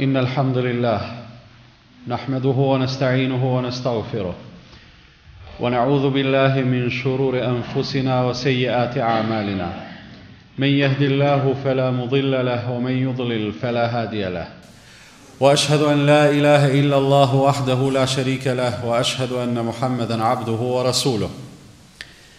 إن الحمد لله نحمده ونستعينه ونستغفره ونعوذ بالله من شرور أنفسنا وسيئات أعمالنا من يهد الله فلا مضل له ومن يضلل فلا هادي له واشهد ان لا اله الا الله وحده لا شريك له واشهد ان محمدا عبده ورسوله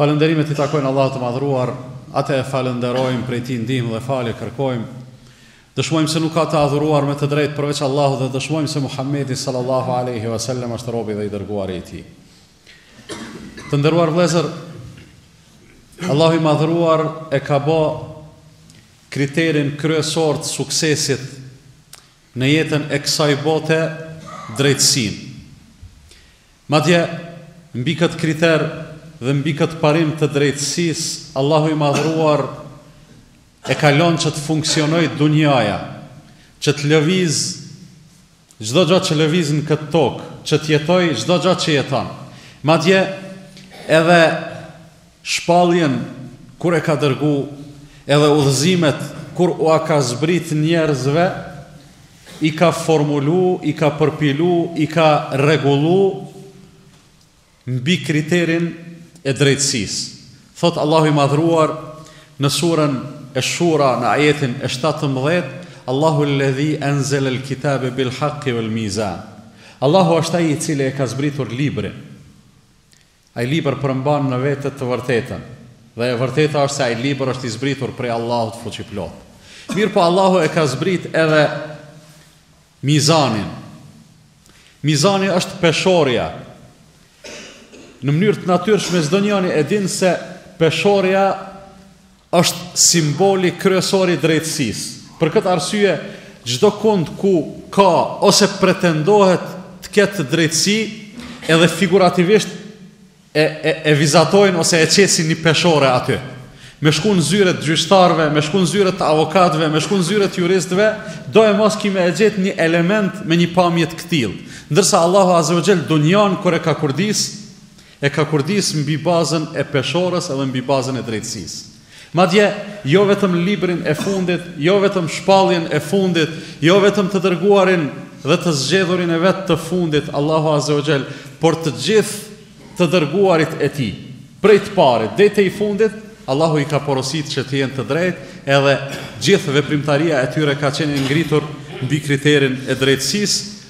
Falënderimet i takojnë Allahut të Madhëruar, Atë e falënderojmë, prej Tij ndihmë dhe falje kërkojmë. Dëshmojmë se nuk ka të adhuruar me të drejtë përveç Allahut dhe dëshmojmë se Muhamedi sallallahu alaihi wasallam është robi dhe i dërguari i Tij. Të nderuar vëllezër, Allahu i Madhëruar e ka bë kriterin kryesor të suksesit në jetën e kësaj bote drejtësinë. Madje, mbi këtë kriter dhe mbi këtë parim të drejtësisë, Allahu i Madhëruar e ka lon që të funksionojë dunjaja, që të lëvizë çdo gja që lëviz në këtë tokë, që të jetojë çdo gja që jeton. Madje, edhe shpalljen kur e ka dërgu edhe udhëzimet kur ua ka zbrit njerëzve i ka formulu i ka përpilu i ka rregullu mbi kriterin e drejtësisë thot Allahu i madhruar në suren esh-Shura në ajetin e shtatëmbëdhjetë Allahu ledhi enzelel kitabe bil haki vel mizan Allahu është ai i cili e ka zbritur librin Ai libër përmban në vete të vërtetën, dhe e vërteta është se ai libër është i zbritur prej Allahut Fuqiplotë. Mirëpo Allahu e ka zbrit edhe mizanin. Mizani është peshorja. Në mënyrë të natyrshme çdonjoni e din se peshorja Është simboli kryesor i drejtësisë. Për këtë arsye, çdo kund ku ka ose pretendohet të ketë drejtësi, edhe figurativisht e e vizatojnë ose e qesin një peshore aty. Me shku në zyre të gjyqtarëve, me shku në zyre të avokatëve, me shku në zyre të juristëve, doemos kimë e gjetë një element me një pamje të këtillë. Ndërsa Allahu Azze ue Xhel dunjanë kur e ka kurdis, e ka kurdis mbi bazën e peshorës edhe mbi bazën e drejtësisë. Madje, jo vetëm librin e fundit, jo vetëm shpalljen e fundit, jo vetëm të dërguarin dhe të zgjedhurin e vet të fundit, Allahu Azze ue Xhel, por të gjithë të dërguarit e Tij, prej të parit dej te i fundit, Allahu i ka porositë që të jenë të drejtë, edhe gjithë veprimtaria e tyre ka qenë e ngritur mbi kriterin e drejtësisë,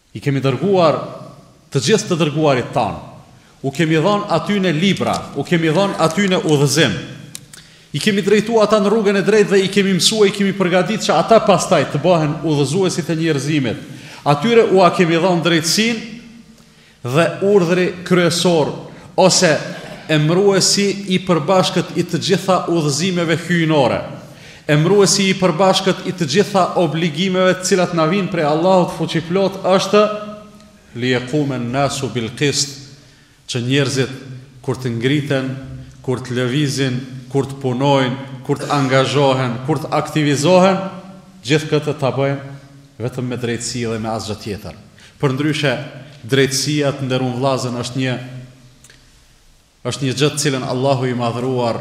I kemi dërguar të gjithë të dërguarit tanë, u kemi dhanë atyne libra, u kemi dhanë atyne udhëzim, i kemi drejtu ata në rrugën e drejtë dhe i kemi mësu, i kemi përgatit që ata pastaj të bahen udhëzuesit e njerëzimit. Atyre ua kemi dhanë drejtësinë dhe urdhri kryesor ose emëruesi i përbashkët i të gjitha udhëzimeve hyjnore. Emëruesi i përbashkët i të gjitha obligimeve të cilat na vijnë prej Allahut Fuqiplotë është, Lijequme nnasu bil qist, Që njerëzit kur të ngriten, kur të lëvizin, kur të punojnë, kur të angazhohen, kur të aktivizohen, gjithë këtë ta bëjnë vetëm me drejtësi dhe me asgjë tjetër. Përndryshe, drejtësia, të nderuar vllazën, është një, Është një gjë të cilën Allahu i Madhëruar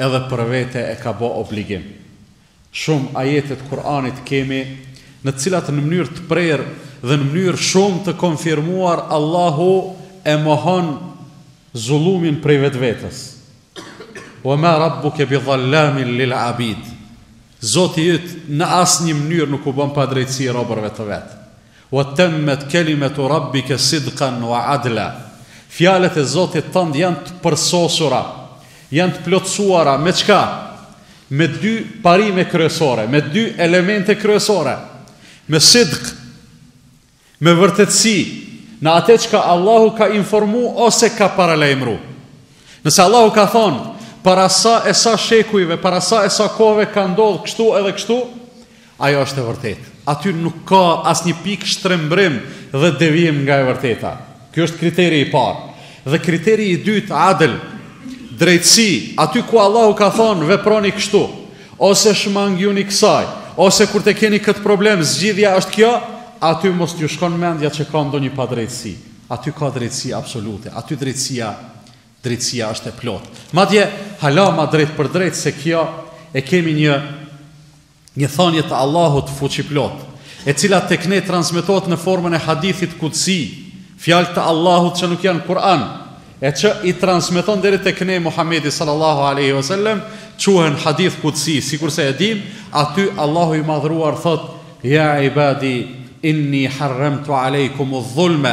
edhe për vete e ka bo obligim. Shumë ajete të Kur'anit kemi në të cilat në mënyrë të prerë dhe në mënyrë shumë të konfirmuar Allahu e mohon zullumin prej vetvetes. Wa ma rabbuka bi dhallamin lil abid. Zoti yt në asnjë mënyrë nuk u bon padrejtësi robërve të vet. Wa temmet kelimetu rabbike sidqan wa adla Fjalët e Zotit tand janë të përsosura, janë të plotësuara me çka? Me dy parime kryesore, me dy elemente kryesore, me sidq, me vërtetësi, në atë çka Allahu ka informu ose ka paralajmëru. Nëse Allahu ka thonë, para sa e sa shekujve, para sa e sa kohëve ka ndodhë kështu edhe kështu, Ajo është e vërtetë. Aty nuk ka asnjë pikë shtrembrim dhe devijim nga e vërteta. Ky është kriteri i parë. Dhe kriteri i dytë, adl, drejtësi, aty ku Allahu ka thonë veproni kështu, ose shmangiuni kësaj, ose kur të keni këtë problem zgjidhja është kjo, aty mos t'ju shkon mendja që ka ndonjë padrejtësi. Aty ka drejtësi absolute. Aty drejtësia, drejtësia është e plotë. Madje hala ma drejtpërdrejt se kjo e kemi një Një thanie të Allahut fuqiplotë, e cila tek ne transmetohet në formën e hadithit kudsi, fjalë të Allahut që nuk janë Kur'an, e që i transmeton deri tek ne Muhamedi sallallahu alejhi ve sellem, quhen hadith kudsi, sikurse e dimë, aty Allahu i Madhëruar thotë, Ja ibadi, inni harramtu alejkumudh-dhulme,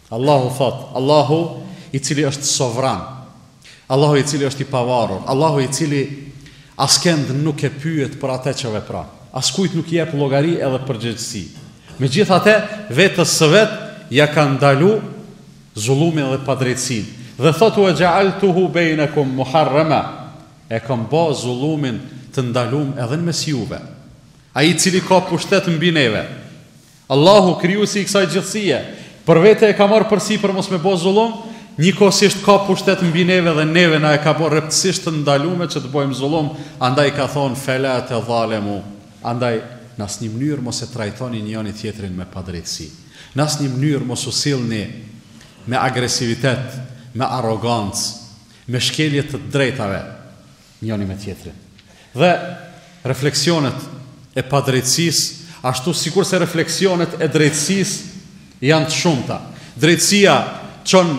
Allahu thotë, Allahu i cili është sovran, Allahu i cili është i pavarur, Allahu i cili askend nuk e pyet për atë që vepron. Askujt nuk i jep llogari edhe përgjegjësi. Megjithatë, vetes së vet ja ka ndalu zullumin edhe padrejtësinë. Dhe thotë wa ja'altuhu bainakum muharrama. E kam bo zullumin të ndalum edhe në mes juve. Ai i cili ka pushtet mbi neve, Allahu, Krijuesi i kësaj gjithësie, për vete e ka marrë përsipër mos me bo zullum, njëkohësisht ka pushtet mbi neve dhe neve na e ka bo rreptësisht të ndalume që të bojmë zullum, andaj ka thonë, Fela tedhalemu, andaj, në asnjë mënyrë mos e trajtoni njëri tjetrin me padrejtësi. Në asnjë mënyrë mos u sillni me agresivitet, me arrogancë, me shkelje të drejtave. njëri me tjetrin. Dhe refleksionet e padrejtësisë, ashtu sikurse refleksionet e drejtësisë janë të shumta. Drejtësia çon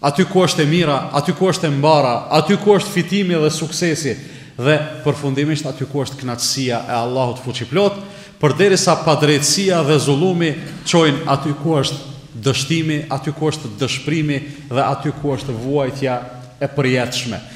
aty ku është e mira, aty ku është e mbara, aty ku është fitimi dhe suksesi dhe përfundimisht aty ku është kënaqësia e Allahut fuqiplot, përderisa padrejtësia dhe zullumi çojnë aty ku është dështimi, aty ku është dëshprimi dhe aty ku është vuajtja e përjetshme.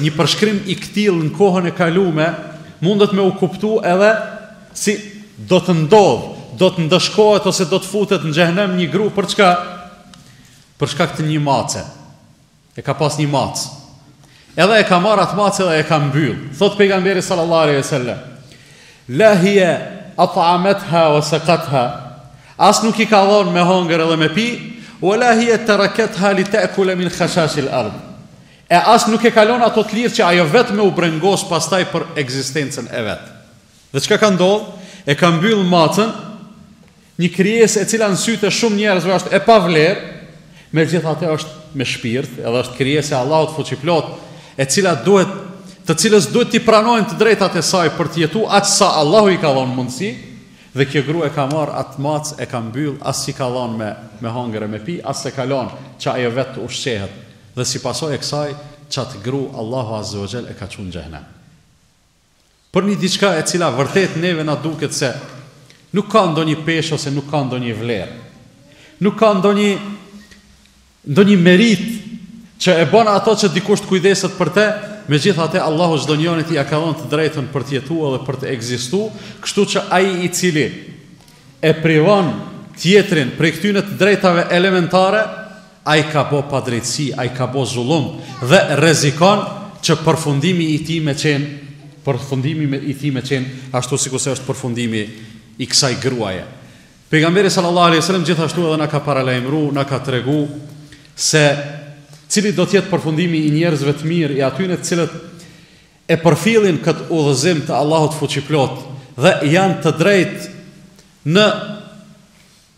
Një përshkrim i këtillë në kohën e kalume mundet me u kuptu edhe si do të ndodhë, do të ndëshkohet ose do të futet në xhehenem një gru për çka? Për shkak të një mace. E ka pas një macë. Edhe e ka marrë atë mace edhe e ka mbyll. Thot pejgamberi sallallahu alaihi wasallam: "La hiya at'amatha wa saqatha." As nuk i ka dhon me hongër edhe me pi, "Wa la hiya tarakatha li ta'kula min khashash al-ard." E as nuk e ka lon ato të lirë që ajo vet me u brengos pastaj për ekzistencën e vet. Dhe çka ka ndodh? E ka mbyll macën një krijesë e cila në sytë e shumë njerëzve është e pavlerë, megjithatë është me shpirt, edhe është krijesë e Allahut fuqiplot, e cila duhet të cilës duhet t'i pranojmë të drejtat e saj për të jetu aq sa Allahu i ka dhon mundësi, dhe kjo gru e ka marr atë mac e ka mbyll as s'i ka dhon me me hangër e me pi as s'e ka lon që ajo vetë të ushqehet Dhe si pasojë e kësaj, qatë gru Allahu azze ue xhel e ka çu në xhehenem. Për një diçka e cila vërtet neve na duket se nuk ka ndonjë peshë ose nuk ka ndonjë vlerë. Nuk ka ndonjë ndonjë meritë që e bon ato që dikush të kujdeset për te, megjithatë Allahu çdo njonit ia ka dhon të drejtën për të jetu edhe për të ekzistu, kështu që ai i cili e privon tjetrin prej këtyne të drejtave elementare, Ai ka bo padrejtësi, ai ka bo zullum dhe rrezikon që përfundimi i tij me qenë përfundimi i tij me qenë ashtu sikurse është përfundimi i kësaj gruaje. Pejgamberi sallallahu alejhi wasallam gjithashtu edhe na ka paralajmëru, na ka tregu se cili do të jetë përfundimi i njerëzve të mirë, i atyne të cilët e përfillin këtë udhëzim të Allahut fuqiplot dhe janë të drejtë në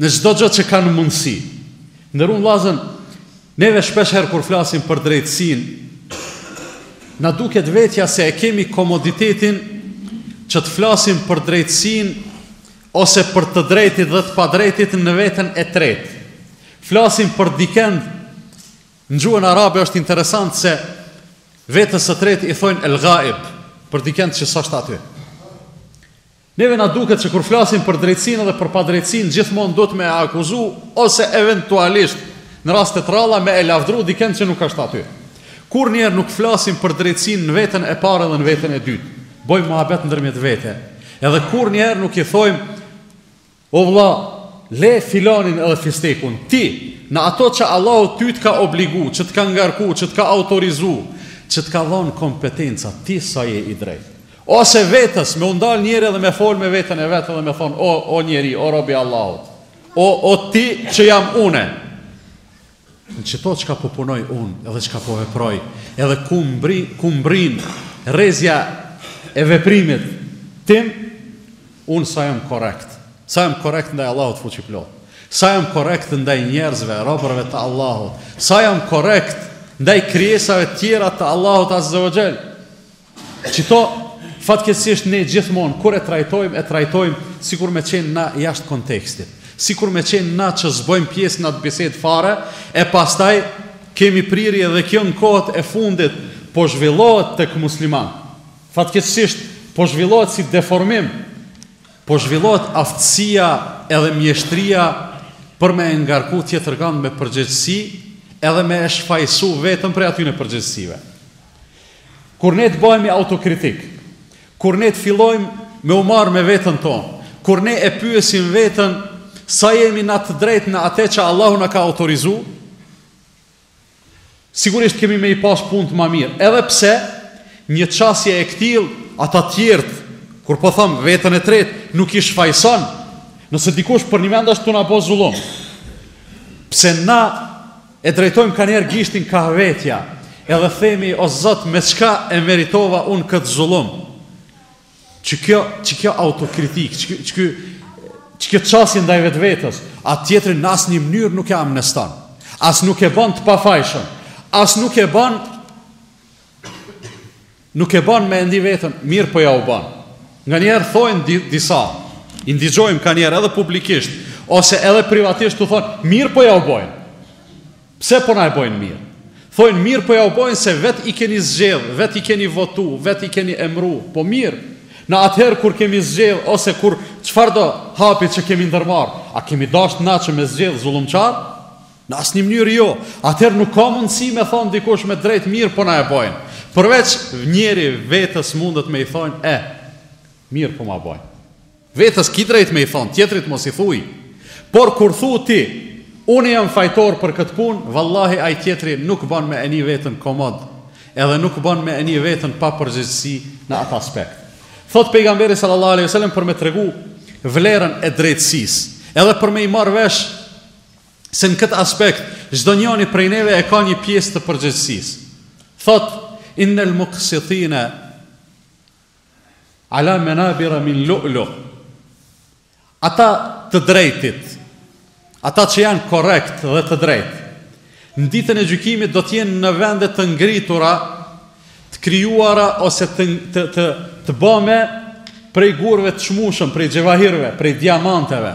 Në çdo gjë që kanë mundësi. Nderum vllazën, neve shpesh herë kur flasim për drejtësinë, na duket vetja se e kemi komoditetin që të flasim për drejtësinë ose për të drejtit dhe të padrejtit në veten e tretë. Flasim për dikend, në gjuhën arabe është interesant se vetës së tretë i thojnë el-ghaib, për dikend që s'osht aty. Neve na duket që kur flasim për drejtësinë dhe për padrejtësinë gjithmonë duhet me e akuzu ose eventualisht në raste të rralla me e lavdru dikënd që nuk është aty. Kurrnjëherë nuk flasim për drejtësinë në veten e parë dhe në veten e dytë. Bojmë muhabet ndërmjet vete. Edhe kurrnjëherë nuk i thojmë O vlla, le filanin edhe fistekun, ti, në ato që Allahu ty të ka obligu, që të ka ngarku, që të ka autorizu, që të ka dhanë kompetenca, ti sa je i drejtë. Ose vetes, me u ndalë njeri edhe me folë me veten e vet edhe me thonë, o, o njeri, o rob i Allahut, o, o ti që jam une, Në qëto qka po punoj unë edhe qka po veproj edhe ku mbri, ku mbrin rrezja e veprimit tim unë sa jam korrekt sa jam korrekt ndaj Allahut fuqiplot sa jam korrekt ndaj njerëzve robërve të Allahut sa jam korrekt ndaj krijesave të tjera të Allahut azza wa jall Qëto fatkeqësisht ne gjithmonë kur e trajtojmë e trajtojmë sikur me qenë na jashtë kontekstit, sikur me qenë na që s'bëjmë pjesë n'atë bisedë fare e pastaj kemi prirje dhe kjo n'kohët e fundit po zhvillohet tek muslimanë. Fatkeqësisht po zhvillohet si deformim, po zhvillohet aftësia edhe mjeshtria për me e ngarku tjetërkand me përgjegjësi edhe me e shfajësu veten prej atyne përgjegjësive. Kur ne të bahemi autokritik, kur ne të fillojmë me u marrë me veten tonë, kur ne e pyesim veten sa jemi na të drejtë në atë që Allahu na ka autorizu, sigurisht kemi me i pas punët ma mirë. Edhe pse një çasje e këtillë, ata tjerët, kur po them veten e tretë, nuk i shfajëson. Nëse dikush përnjëmend asht tu na bo zullum. Pse na E drejtojmë kanjëherë gishtin kah vetja, edhe themi o Zot me çka e meritova unë këtë zullum. Qëkjo, qëkjo autokritikë, që, që, që, qëkjo qasje ndaj vetvetes, a tjetrin në asnjë mënyrë nuk e amneston, as nuk e bon të pafajshëm, as nuk e bon Nuk e ban me e ndi veten, mirë po jau bon. Nganjëherë thojnë di, disa, i ndigjojmë kanjëherë edhe publikisht ose edhe privatisht tu thonë, mirë po jau bojnë. Pse po na e bojnë mirë? Thojnë mirë po jau bojnë se vet i keni zgjedh, vet i keni votu, vet i keni emru. Po mirë. Na atëherë kur kemi zgjedh ose kur çfarëdo hapi që kemi ndërmarr, a kemi dashtë na që me zgjedh zullumqar? Në asnjë mënyrë jo. Atëherë nuk ka mundësi me thonë dikush me drejt mirë po na e bojnë. Përveç njeri vetës mundet me i thonë e eh, mirë po ma bojnë. Vetës ki drejt me i thonë, tjetrit mos i thuj. Por kur thu ti, unë jam fajtor për këtë punë, vallahi ai tjetri nuk bon me e ni vetën komod, edhe nuk bon me e ni vetën pa përgjegjësi në atë aspekt. Thot pejgamberi sallallahu alaihi wasallam për me tregu vlerën e drejtësisë, edhe për me i marrë vesh se në këtë aspekt çdo njoni prej neve e ka një pjesë të përgjegjësisë. Thot inel muqsitina ala manabira min lu'lu. Ata të drejtit, ata që janë korrekt dhe të drejtë, në ditën e gjykimit do të jenë në vende të ngritura, të krijuara ose të të të, të bome prej gurëve të çmueshëm, prej xhevahirëve, prej diamanteve.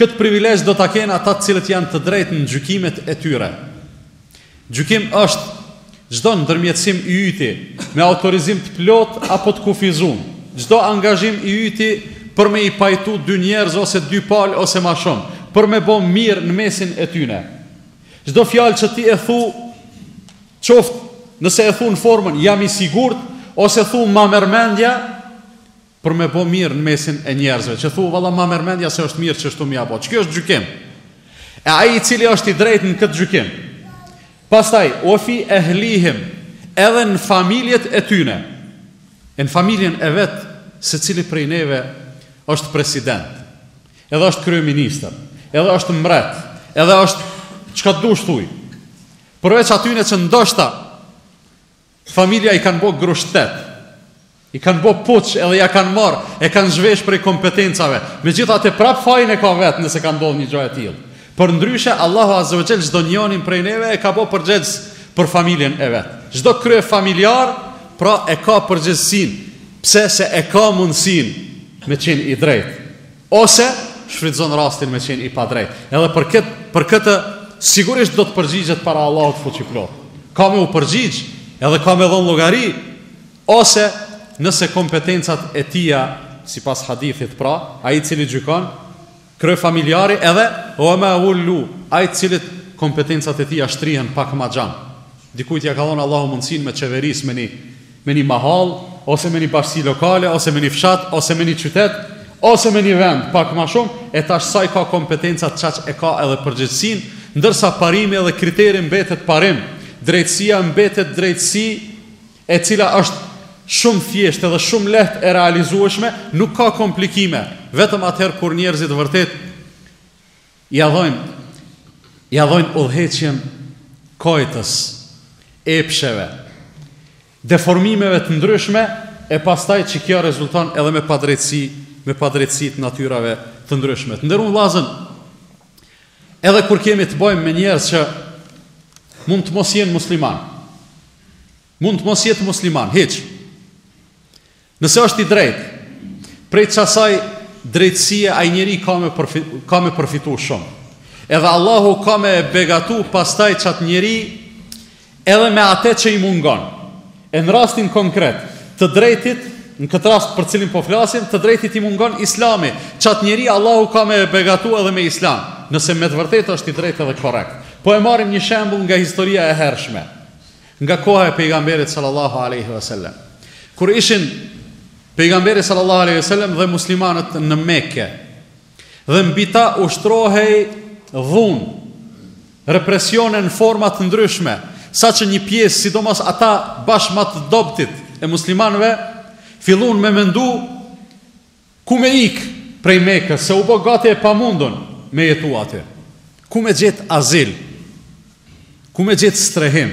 Këtë privilegj do ta kenë ata të cilët janë të drejtë në gjykimet e tyre. Gjykim është çdo ndërmjetësim i yti me autorizim të plotë apo të kufizun, çdo angazhim i yti për me i pajtu dy njerëz ose dy palë ose ma shumë, për me bo mirë në mesin e tyne. Çdo fjalë që ti e thu, qoftë nëse e thu në formën jam i sigurt ose thu ma merr mendja, Për me bo mirë në mesin e njerëzve që thu valla ma merr mendja se është mirë qështu me ja bo. Qiky është gjykim. E ai i cili është i drejtë në këtë gjykim. Pastaj wa fi ehlihim edhe në familjet e tyne. E në familjen e vet secili prej neve është president. Edhe është kryeministër. Edhe është mbret. Edhe është çka dush thuj. Përveç atyne që ndoshta Familja i kanë bo grusht shtet, i kanë bo puç edhe ja kanë marrë, e kanë zhvesh prej kompetencave, megjithate prap fajin e ka vetë nëse ka ndodhë një gjo e tillë. Por ndryshe, Allahu Azze wa Gjell çdo njonin prej neve e ka bo përgjegjës për familjen e vet. Çdo kryefamiljar, pra e ka përgjegjësinë, pse se e ka mundësinë me qenë i drejtë. Ose, shfrytëzon rastin me qenë i padrejtë. Edhe për këtë, për këtë sigurisht do të përgjigjet para Allahut fuqiplot. Ka me u përgjigj, edhe ka me dhon llogari, ose nëse kompetencat e tija, sipas hadithit pra, ai të cili gjykon, kryefamiljari edhe wa ma wullu, ai të cilit kompetencat e tija shtrihen pak ma gjanë. Dikujt ia ka dhon Allahu mundësinë me qeverisë me një me një mahallë, ose me një bashkësi lokale, ose me një fshat, ose me një qytet, ose me një vend, pak ma shumë, e tash sa i ka kompetencat qaq e ka edhe përgjegjësinë, ndërsa parimi edhe kriteri mbetet parim, drejtësia mbetet drejtësi e cila është shumë thjesht edhe shumë lehtë e realizueshme, nuk ka komplikime, vetëm atëherë kur njerëzit vërtet Ia dhojnë, ia dhojnë udhëheqjen kojtjes, epsheve, deformimeve të ndryshme e pastaj që kjo rezulton edhe me padrejtësi, me padrejtësi të natyrave të ndryshme. Të nderuar vëllazën, edhe kur kemi të bëjmë me njerëz që mund të mos jenë musliman, mund të mos jetë musliman, hiç, Nëse është i drejtë, prej çasaj drejtësie ai njeri ka me ka me përfitu shumë. Edhe Allahu ka me e begatu pastaj çat njeri edhe me atë që i mungon. E në rastin konkret, të drejtit, në këtë rast për cilin po flasim, të drejtit i mungon Islami. Çat njeri Allahu ka me e begatu edhe me Islam, nëse me të vërtetë është i drejtë edhe korrekt. Po e marrim një shembull nga historia e hershme. Nga koha e Pejgamberit sallallahu alejhi ve sellem. Kur ishin Pejgamberi sallallahu alejhi ve sellem dhe muslimanët në Mekë dhe mbi ta ushtrohej dhunë, represione në forma të ndryshme, saqë një pjesë, sidomos ata bash ma t'dobtit e muslimanëve, fillun me mendu Ku me ikë prej Mekës, se u bo gati e pamundun me jetu atje? Ku me gjetë azil? Ku me gjetë strehim?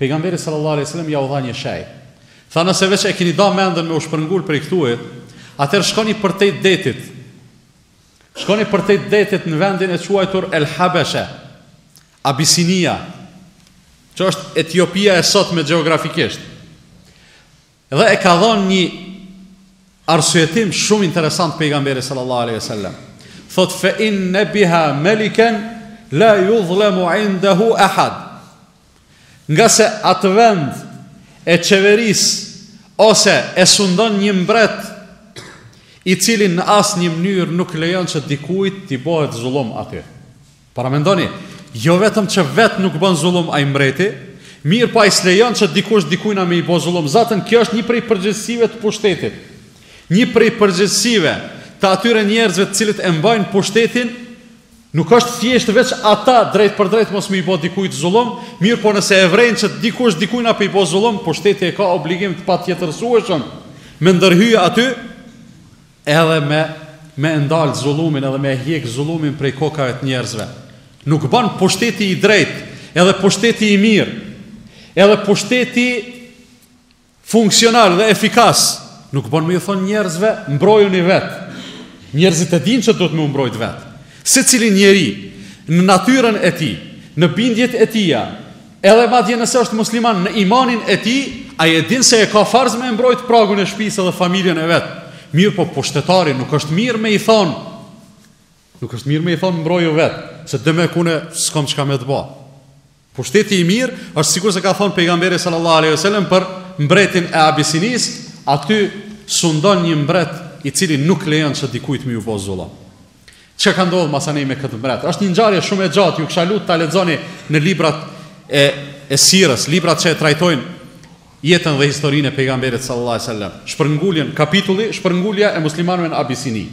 Pejgamberi sallallahu alejhi wasallam ja u dha një shej. Tha nëse veç e keni da mendën me u shpërngul prej këtuhit, atëherë shkoni përtej detit. Shkoni përtej detit në vendin e quajtur El Habeshe, Abisinia, që është Etiopia e sotme gjeografikisht. Dhe e ka dhon një arsyetim shumë interesant pejgamberi sallallahu alaihi wasallam. Thotë fe inne biha meliken la judhlemu indahu ahad. Ngase atë vend e qeveris ose e sundon një mbret i cili në asnjë mënyrë nuk lejon që dikujt t'i bohet zullum aty. Paramendoni, jo vetëm që vetë nuk bon zullum ai mbreti, mirëpo ai s'lejon që dikush dikujna me i bo zullum. Zatën, kjo është një prej përgjegjësive të pushtetit. Një prej përgjegjësive të atyre njerëzve të cilët e mbajnë pushtetin, nuk është thjesht veç ata drejtpërdrejt mos me i bo dikujt zullum, mirëpo nëse e vrejnë që dikush dikujna pe i bo zullum, pushteti e ka obligim të patjetërsueshëm me ndërhy aty, Edhe me me e ndal zullumin edhe me e hjek zullumin prej kokave të njerëzve nuk bon pushteti i drejtë edhe pushteti i mirë edhe pushteti funksional dhe efikas nuk bon me ju thonë njerëzve mbrojuni vet njerëzit e dinë që duhet me u mbrojt vet secili njeri në natyrën e tij në bindjet e tija Edhe madje nëse është musliman në imanin e tij, ai e din se e ka farz me mbrojt pragun e shtëpisë dhe familjen e vet. Mirëpo pushtetari nuk është mirë me i thon. Nuk është mirë me i thon mbroju vet, se unë s'kam çka me të bo. Pushteti i mirë është sikur se ka thon pejgamberi sallallahu alejhi wasallam për mbretin e Abisinisë, aty sundon një mbret i cili nuk lejon që dikujt me ju bo zullum. Çka ka ndodhur masanej me këtë mbret? Është një ngjarje shumë e gjatë, ju kisha lut ta lexoni në librat e sirës, librat që e trajtojnë jetën dhe historinë e pejgamberit sallallahu alajhi wasallam. Shpërnguljen kapitulli, shpërngulja e muslimanëve në Abisini.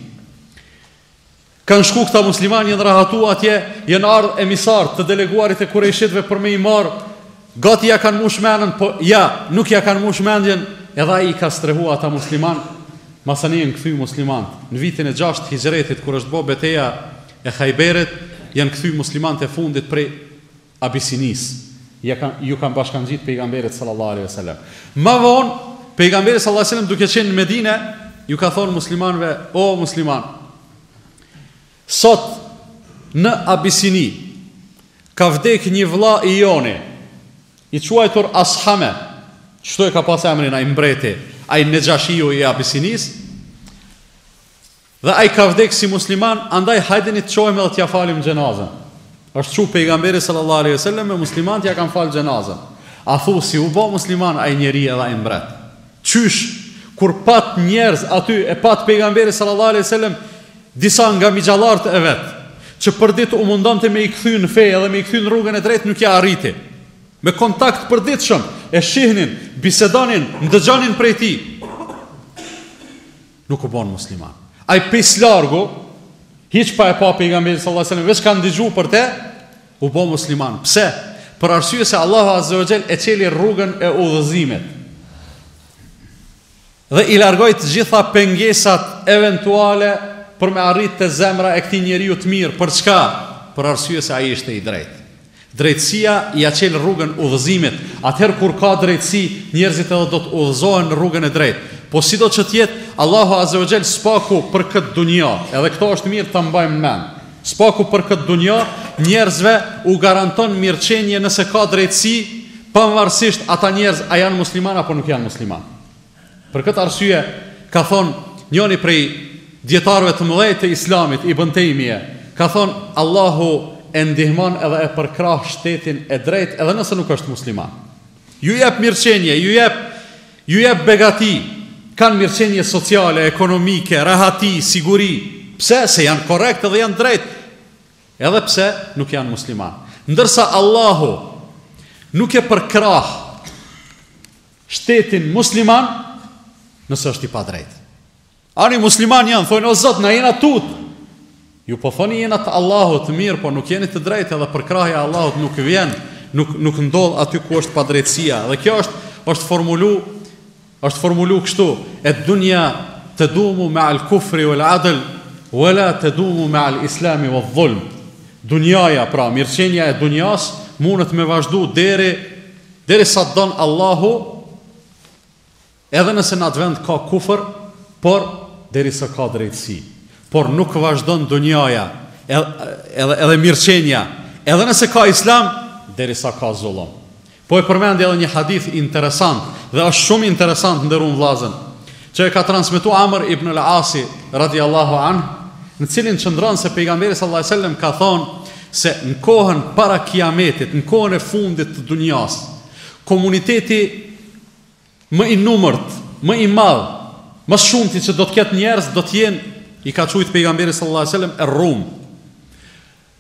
Kanë shku këta muslimanë janë rrahatu atje, janë ardh emisar të deleguarit e kurejshitëve për me i marr Gati ja kanë mush menën po jo nuk ja kanë mush mendjen edhe ai i ka strehu ata musliman masanej janë kthy muslimant në vitin e gjashtë hixhretit kur është bo beteja e hajberit janë kthy muslimant e fundit prej abisinisë ja kanë ju kanë bashkangjit pejgamberit sallallahu alejhi ve selem ma vonë pejgamberi sallallahu alejhi ve selem duke qenë në medine ju ka thonë muslimanve o musliman Sot në Abisini ka vdekë një vëlla i joni, i quajtur Ashame, qështu e ka pas emrin ai mbreti, ai Nexhashiu i Abisinisë, dhe ai ka vdekë si musliman, andaj hajdeni të çohemi dhe t'ia falim xhenazën. Është çu Pejgamberi sallallahu alejhi ve sellem me muslimanët ia kanë falë xhenazën. A thu si u bo musliman ai njeri edhe ai mbret? Qysh, kur pat njerëz aty, e pat pejgamberi sallallahu alejhi wasallam disa nga mixhallarët e vet, që përditë u mundonte me i kthy në fe dhe me i kthy në rrugën e drejtë, nuk ia arriti. Me kontakt përditshëm e shihnin, bisedonin, ndëgjonin prej tij. Nuk u bon musliman. Ai pi s'largu, hiç pa e pa pejgamberin sallallahu alajhi wasallam, veç ka ndëgju për te, u bo musliman. Pse? Për arsye se Allahu azza wa xhel e çeli rrugën e udhëzimit. Dhe i largoi të gjitha pengesat eventuale për me arrit te zemra e këtij njeriu të mirë, për çka? Për arsye se ai ishte i drejtë. Drejtësia ia çel rrugën udhëzimit, atëherë kur ka drejtësi, njerëzit edhe do të udhëzohen në rrugën e drejtë. Po sido që të jetë, Allahu azze ve xhel së paku për këtë dunja, edhe këto është mirë ta mbajmë në mend, së paku për këtë dunja njerëzve u garanton mirëqenie nëse ka drejtësi, pavarësisht ata njerëz a janë muslimanë apo nuk janë muslimanë. Për këtë arsye, ka thonë njoni prej dijetarëve të mëdhej të Islamit, Ibën Tejmije, ka thonë, Allahu e ndihmon edhe e përkrah shtetin e drejtë edhe nëse nuk është musliman. Ju jep mirëqenie, ju jep ju jep begati, kanë mirëqenie sociale, ekonomike, rehati, siguri. Pse? Se janë korrekt edhe janë drejtë. Edhe pse nuk janë musliman. Ndërsa Allahu nuk e përkrah shtetin musliman nëse është i padrejt. Ani musliman janë, thonë, o Zot, na jena tut. Ju po thoni jena të Allahut, të mirë, po nuk jeni të drejtë edhe përkrahja e Allahut nuk vjen, nuk nuk ndodh aty ku është padrejtësia. Dhe kjo është është formulu është formulu kështu, ed-dunja tedumu meal kufri uel adl, ue la tedumu meal islami uedh-dhulm. Dunjaja, pra, mirëqenja e dunjas, mundet me vazhdu deri Derisa don Allahu edhe nëse në atë vend ka kufër, por derisa ka drejtësi. Por nuk vazhdon dunjaja, edhe edhe mirëqenia, edhe nëse ka Islam, derisa ka zullum. Po e përmendi edhe një hadith interesant dhe është shumë interesant nderun vëllazën. që e ka transmetu Amr ibn al-Asi radiallahu anhu, në cilin qëndron se pejgamberi sallallahu alaihi wasallam ka thonë se në kohën para kiametit, në kohën e fundit të dunjas, komuniteti më i numërt, më i madh, më së shumti që do të ketë njerëz do të jenë i ka qujt pejgamberi sallallahu alaihi wasallam er-rum.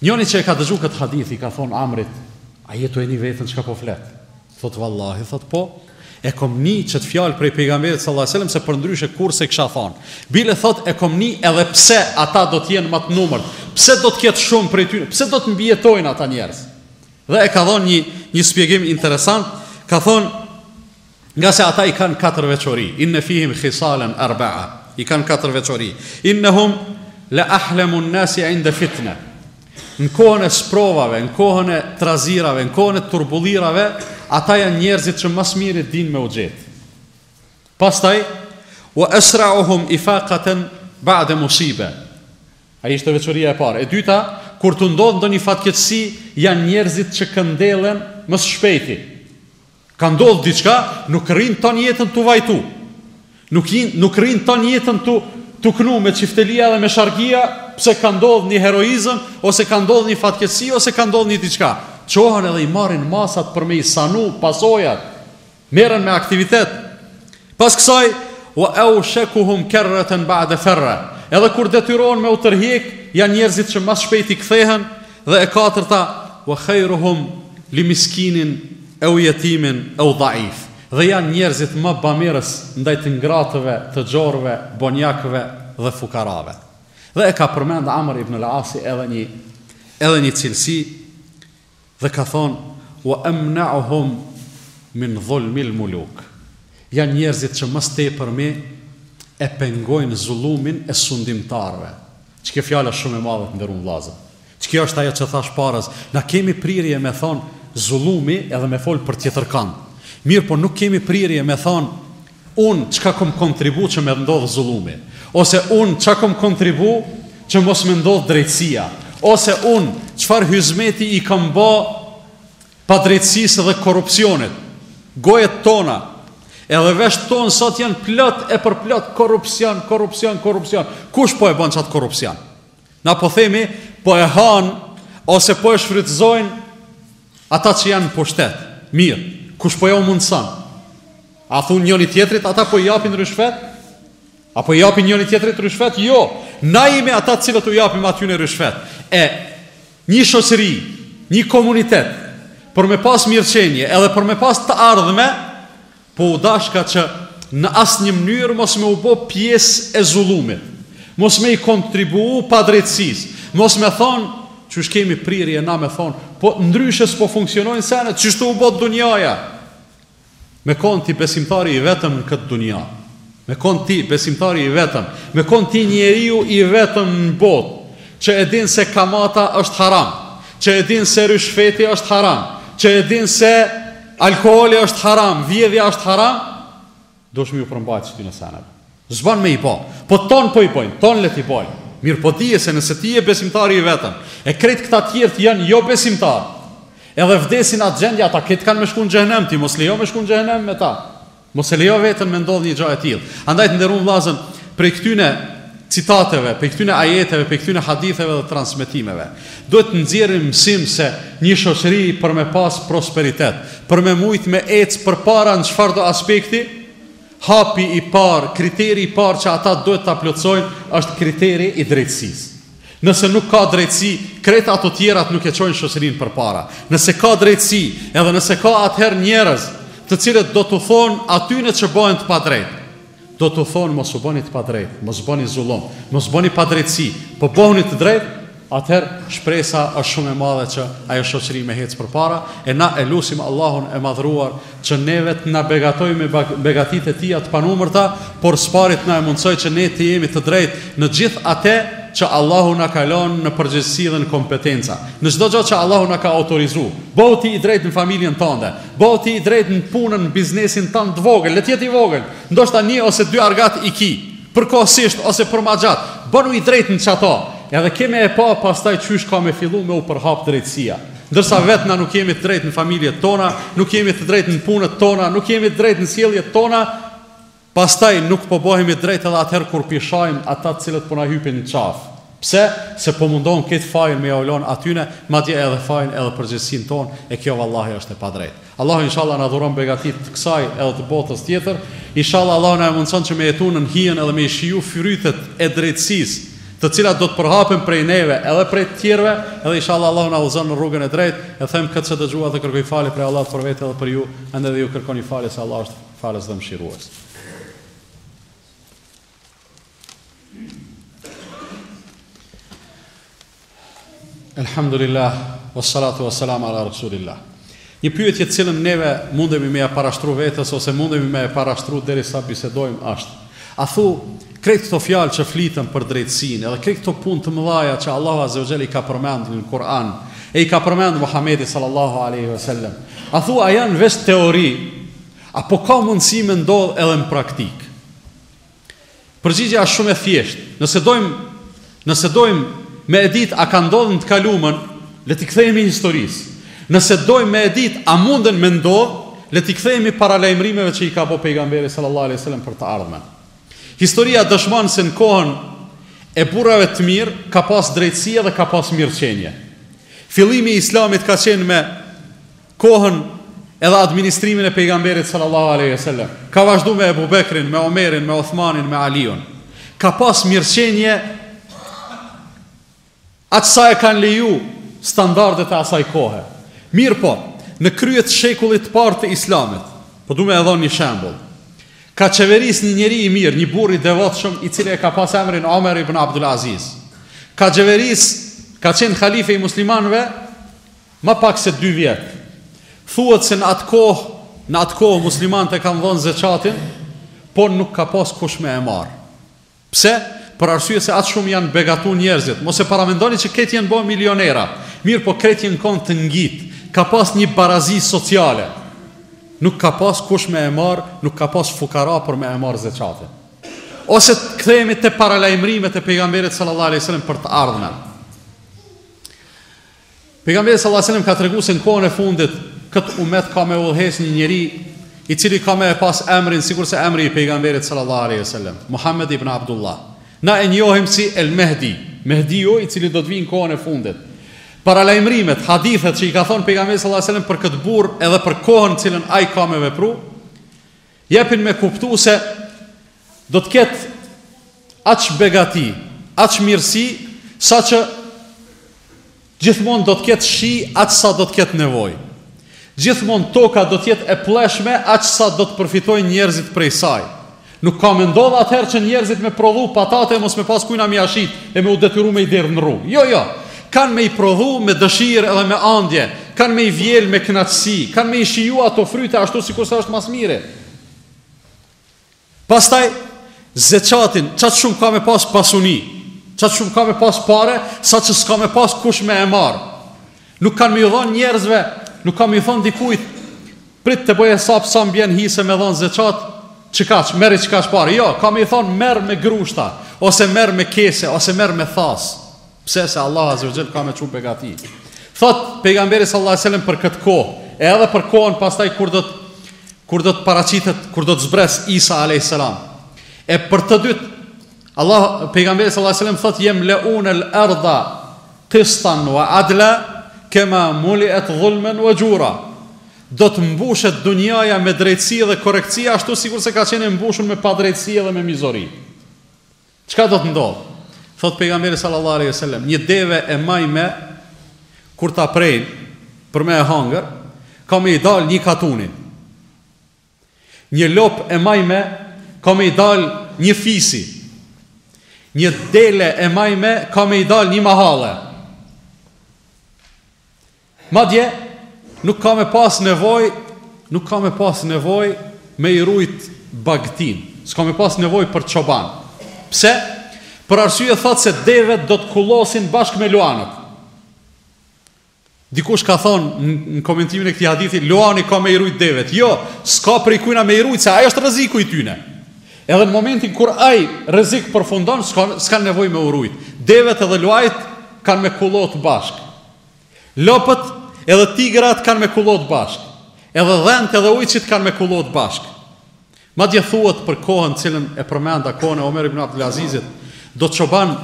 Njoni që e ka dëgju këtë hadith i ka thonë Amrit, a je tu e ni vetën çka po flet? Thot vallahi, thot po, e kom ni qët fjalë prej pejgamberit sallallahu alajhi wasallam se përndryshe kurrë s'e kisha thonë. Bile thot e kom ni edhe pse ata do të jenë ma të numërt, pse do të ketë shumë prej tyne, pse do të mbijetojnë ata njerëz. Dhe e ka dhonë një një shpjegim interesant, ka thonë Ngase ata i kanë katër veçori, inne fihim khisalen arba'a, i kanë katër veçori, innehum le ahlamun nasi inde fitne, në kohën e sprovave, në kohën e trazirave, në kohën e turbullirave, ata janë njerëzit që ma s'miri din me u gjetë. Pastaj, ue esra'uhum ifakaten ba'de musibe, ajo ishte veçoria e parë, e dyta, kur të ndodhë ndonjë fatkeqësi, janë njerëzit që këndellen më së shpejti, Ka ndodh diçka, nuk rrin ton jetën tu vajtu. Nuk nuk rrin ton jetën tu tu knu me çiftelia dhe me sharkia, pse ka ndodh një heroizëm ose ka ndodh një fatkeqësi ose ka ndodh një diçka. Çohen edhe i marrin masat për me i sanu pasojat. Merren me aktivitet. Pas kësaj, wa awshakuhum karratan ba'da farra, edhe kur detyrohen me u tërhjek, janë njerëzit që ma së shpejti kthehen, dhe e katërta, wa khayruhum li miskinin aw yatimin aw dha'if, dhe janë njerëzit ma bamirës ndaj të ngratëve, të gjorëve, bonjakëve dhe fukarave. Dhe e ka përmend Amr ibn al-Asi edhe një edhe një cilësi Dhe ka thonë, Wa amna'uhum min dhulmil muluk, Janë njerëzit që më së tepërmi e pengojnë zullumin e sundimtarëve. Qekjo fjala shumë e madhe të nderuam vllazën. Qekjo është ajo që thashë parës, na kemi prirje me thonë zullumi edhe me folë për tjetërkënd. Mirëpo nuk kemi prirje me thonë Unë çka kom kontribu që me ndodhë zullumi, ose unë çka kom kontribu që mos me ndodhë drejtësia, ose unë çfarë hyzmeti i kam ba padrejtësisë dhe korrupsionit. Gojet tona, edhe vesht tonë sot janë plot e përplot korrupsion, korrupsion, korrupsion. Kush po e ban qatë korrupsion? Na po themi, po e hanë, ose po e shfrytëzojnë ata që janë në pushtet. Mirë, kush po jau mundëson? A thu njoni tjetrit, ata po i japin ryshfet? A po i japin njoni tjetrit ryshfet? Jo, na jemi ata të cilët u japim atyne ryshfet. E, një shoqëri, një komunitet, për me pas mirëqenje, edhe për me pas të ardhme, Po u dashka që në asnjë mënyrë mos me u bo pjesë e zullumit, mos me i kontribuu padrejtësisë, mos me thonë, qysh kemi prirje na me thonë, po ndryshe s'po funksionojnë senet, qishtu u bo dunjaja, me kon ti besimtari i vetëm në këtë dunja, me kon ti besimtari i vetëm, me kon ti njeriu i vetëm në botë, që e din se kamata është haram, që e din se ryshfeti është haram, që e din se Alkooli është haram, vjedhja është haram, duhesh me ju përmbajt këtyne seneve. S'ban me i bo, po tonë po i bojnë, tonë le t'i bojnë. Mirëpo dije se nëse ti je besimtari i vetëm, e krejt këta tjertë janë jobesimtarë, edhe vdesin n'atë gjendje, ata krejt kanë me shku në xhehnem, ti mos lejo me shku në xhehnem me ta. Mos e lejo veten me ndodh një gja e tillë. Andaj të nderuam vllazën prej këtyne citateve, prej këtyne ajeteve, prej këtyne haditheve dhe transmetimeve. Duhet të nxjerrim mësim se një shoqëri për me pas prosperitet, për me mujt me ec përpara në çfarëdo aspekti, hapi i parë, kriteri i parë që ata duhet ta plotësojnë është kriteri i drejtësisë. Nëse nuk ka drejtësi, krejt ato tjerat nuk e çojnë shoqërinë përpara. Nëse ka drejtësi, edhe nëse ka atëherë njerëz, të cilët do t'u thonë atyne që bohen të padrejtë. Do t'u thonë mos u boni të padrejtë, mos boni zullum, mos boni padrejtësi, po bëhuni të drejtë, atëherë shpresa është shumë e madhe që ajo shoqëri me hecë përpara, e na e lusim Allahun e Madhëruar që neve të na begatoj me begatitë e Tija të panumërta, por së pari të na e mundësoj që ne të jemi të drejtë në gjithë ate që Allahu na ka lënë në përgjegjësi dhe në kompetenca. Në çdo gjë që Allahu na ka autorizu. Bëhu ti i drejtë në familjen tënde. Bëhu ti i drejtë në punën, në biznesin tënd të vogël, le të jetë i vogël. Ndoshta një ose dy argat i ki, përkohësisht ose për më gjatë. Bënu i drejtë në çato. Edhe kemi e pa pastaj qysh ka me fillu me u përhap drejtësia. Ndërsa vetë na nuk jemi të drejtë në familjet tona, nuk jemi të drejtë në punët tona, nuk jemi të drejtë në sjelljet tona, pastaj nuk po bëhemi të drejtë edhe atëherë kur p'i shajmë ata të cilët po na hypin në qafë. Pse? Se po mundohem krejt fajin me ja u lënë atyne, madje edhe fajin edhe përgjegjësinë tonë, e kjo vallahi është e padrejtë. Allahu inshallah na dhuron begati të kësaj edhe të botës tjetër. Inshallah Allahu na e mundëson që me jetu nën hijen edhe me i shiju frytet e drejtësisë, të cilat do të përhapen prej neve edhe prej të tjerëve, edhe inshallah Allahu na udhëzon në rrugën e drejtë. E them këtë që dëgjuat dhe kërkoj falje prej Allahut për vete edhe për ju, andaj dhe ju kërkoni falje se Allahu është Falës dhe Mëshirues. Elhamdulillah, wa salatu wa salam ala rasulillah. Një pyetje të cilën neve mundemi me ja parashtru vetes ose mundemi me e parashtru derisa bisedojmë është. A thu, krejt këto fjalë që fliten për drejtësinë, edhe krejt këto punë të mëdhaja që Allahu Azza wa Jalla i ka përmendur në Kur'an, e i ka përmendur Muhamedi sallallahu alaihi wasallam. A thu, a janë veç teori? Apo ka mundësi me ndodh edhe në praktikë? Përgjigja është shumë e thjeshtë. Nëse dojmë, nëse dojmë me e ditë a ka ndodhur në të kalumen, le t'i kthehemi historisë. Nëse dojmë me e ditë a mundet me ndodh, le t'i kthehemi paralajmërimeve që i ka bërë pejgamberi sallallahu alaihi wasallam për të ardhmen. Historia dëshmon se në kohën e burrave të mirë ka pas drejtësi edhe ka pas mirëqenie. Fillimi i Islamit ka qenë me kohën edhe administrimin e Pejgamberit sallallahu alejhi ve sellem. Ka vazhdu me Ebu Bekrin, me Omerin, me Uthmanin, me Aliun. Ka pas mirëqenje aq sa e kanë leju standardet e asaj kohe. Mirëpo, në krye të shekullit të partë të islamit, po du me e dhon një shembull, ka qeveris një njeri i mirë, një burrë i devotshëm, i cili e ka pas emrin Omer ibn Abdul Aziz. Ka qeveris, ka qenë halife i muslimanëve, Më pak se dy vjet. Thuhet se në atë kohë, në atë kohë muslimanët e kanë dhënë zeqatin, por nuk ka pas kush me e marr. Pse? Për arsye se aq shumë janë begatu njerëzit. Mos e paramendoni që krejt janë bë milionera, mirëpo krejt janë kanë të ngitë. Ka pas një barazi sociale. Nuk ka pas kush me e marr, nuk ka pas fukara për me e marr zeqatin. Ose të kthehemi te paralajmërimet e pejgamberit sallallahu alaihi wasallam për të ardhmen. Pejgamberi sallallahu alajhi wasallam ka tregu se në kohën e fundit këtë umet ka me udhëheq një njeri i cili ka me e pas emrin sikurse emri i pejgamberit sallallahu alajhi wasallam, Muhammed ibn Abdullah. Na e njohim si El Mehdi, Mehdiu i cili do të vijë në kohën e fundit. Paralajmërimet, hadithet që i ka thonë pejgamberi sallallahu alajhi wasallam për këtë burrë edhe për kohën në të cilën ai ka me vepru, Jepin me kuptu se do të ketë aq begati, aq mirësi, sa që gjithmonë do të ketë shi aq sa do të ketë nevojë. Gjithmonë toka do të jetë e plleshme aq sa do të përfitojnë njerëzit prej saj. Nuk ka me ndodhë atëherë që njerëzit me prodhu patate e mos me pas kujna me ia shit e me u detyru me i derdh në rrugë. Jo, jo. kanë me i prodhu me dëshirë edhe me andje, kanë me i vjelë me knaqësi, kanë me i shiju ato fryte ashtu sikurse është ma s'miri. Pastaj, zeqatin, qatë shumë ka me pas pasuni, qatë shumë ka me pas pare, sa që s'ka me pas kush me e marrë. Nuk kanë me i dhonë njerëzve, nuk kanë me i thonë dikujt, prit të bëj hesap sa m'bjen hise me dhonë zeqat, qe kaq merri qe kaq pare. Jo, ka me i thonë merr me grushta, ose merr me kese, ose merr me thasë. Pse? Se Allah azza wa jall ka me çu begati. Thot pejgamberi sallallahu alaihi wasallam për këtë kohë, edhe për kohën pastaj kur do të kur do të paraqitet, kur do të zbresë Isa alayhis salam. E për të dytë Allah pejgamberi sallallahu alaihi wasallam thot jemla'un al arda qistan wa adla kama muliat dhulman wa jura. Do të mbushet dunjaja me drejtësi dhe korrektësi ashtu sikurse ka qenë e mbushun me padrejtësi dhe me mizori. Çka do të ndodhë? Thotë pejgamberi sallallahu alejhi ve sellem, një deve e majme kur ta prejnë për me e hangër, ka me i dalë një katuni. Një lopë e majme ka me i dalë një fisi. Një dele e majme ka me i dalë një mahale. Madje nuk ka me pas nevojë, nuk ka me pas nevojë me i rujt bagtin. S'ka me pas nevojë për çoban. Pse? Për arsye thotë se devet do të kullosin bashkë me luanët. Dikush ka thonë në komentimin e këtij hadithi, luani ka me i rujt devet. Jo, s'ka prej kujna me i rujt, se ai është rreziku i tyne. Edhe në momentin kur ai rrezik përfundon, s'ka s'ka nevojë me u rujt. Devet edhe luajt kanë me kullot bashkë. Lopët edhe tigrat kanë me kullot bashkë, edhe dhentë edhe ujqit kanë me kullot bashkë. Madje thuhet për kohën të cilën e përmenda, kohën e Omer ibn Abdul Azizit, do çoban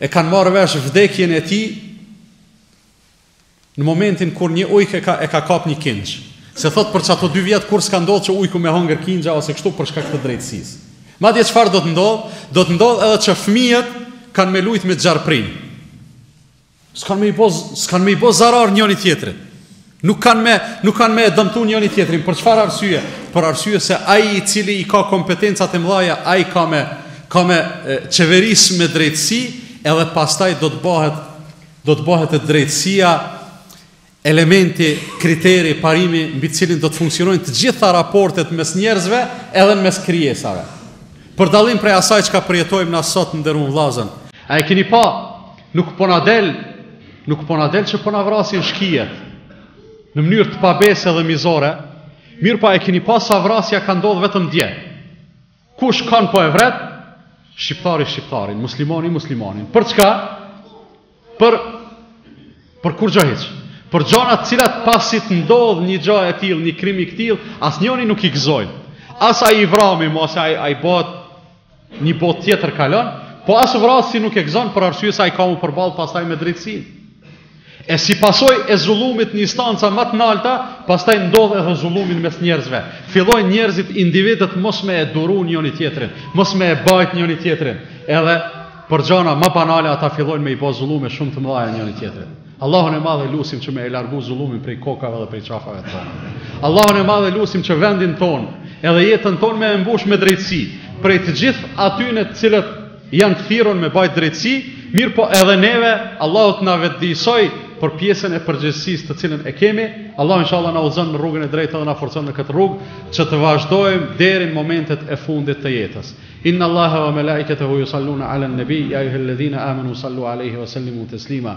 e kanë marrë vesh vdekjen e tij në momentin kur një ujk e ka e ka kap një kinxh. Se thot për çato dy vjet kurrë s'ka ndodh që ujku me hongër kinxha ose kështu për shkak të drejtësisë. Madje çfarë do të ndodhë? Do të ndodhë edhe që fëmijët kanë me lujt me xharprin. S'kan me i bo, s'kan me i bo zarar njoni tjetrit. Nuk kanë me, nuk kanë me e dëmtu njoni tjetrin. Për çfarë arsye? Për arsye se ai i cili i ka kompetencat e mdhaja, ai ka me ka me qeveris me drejtësi, edhe pastaj do të bahet do të bahet drejtësia elementi, kriteri, parimi mbi të cilin do të funksionojnë të gjitha raportet mes njerëzve edhe mes krijesave. Për dallim prej asaj që ka përjetojmë na sot të nderun vllazën. A e keni pa, nuk po na del, nuk po na del që po na vrasin shkijet, në mënyrë të pabese dhe mizore, mirëpo a e keni pa sa vrasja ka ndodhë vetëm dje. Kush kan po e vret? Shqiptari shqiptarin, muslimani muslimanin. Për çka? Për për kurgjo hiç. Për gjana të cilat pasi të ndodh një gja e tillë, një krim i tillë, asnjoni nuk i gëzon. As ai i vrami, mos ai ai bot një bot tjetër kalon, po as vrasësi nuk e gëzon për arsye se ai ka m'u përball pastaj me drejtësinë. E si pasojë e zullumit në instanca ma të nalta, pastaj ndodh edhe zullumi në mes njerëzve. Fillojnë njerëzit, individët mos me e duru njoni tjetrin, mos me e bajt njoni tjetrin. Edhe për gjana ma banale ata fillojnë me i ba zullume shumë të mdhaja njoni tjetrit. Allahun e madh e lusim që me e largu zullumin prej kokave dhe prej qafave tona. Allahun e madh e lusim që vendin tonë edhe jetën tonë me e mbush me drejtësi prej të gjithë atyne të cilët Janë të thirrun me bajt drejtësi, mirëpo edhe neve Allahu të na vetëdijësojë për pjesën e përgjegjësisë të cilën e kemi. Allahu inshallah na udhëzon në rrugën e drejtë edhe na forcon në këtë rrugë që të vazhdojmë deri në momentet e fundit të jetës. Inna Allaha wa malaikatahu yusalluna 'alan nabi ya ayyuhalladhina amanu sallu 'alaihi wa sallimu taslima.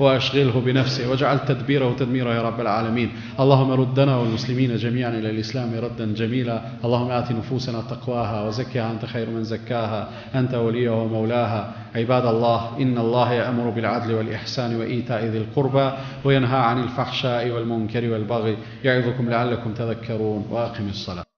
وأشغله بنفسه واجعل تدبيره تدميره يا رب العالمين اللهم ردنا والمسلمين جميعا إلى الإسلام ردا جميلا اللهم آت نفوسنا تقواها وزكها أنت خير من زكاها أنت وليها ومولاها عباد الله إن الله يأمر بالعدل والإحسان وإيتاء ذي القربى وينهى عن الفحشاء والمنكر والبغي يعظكم لعلكم تذكرون وأقم الصلاة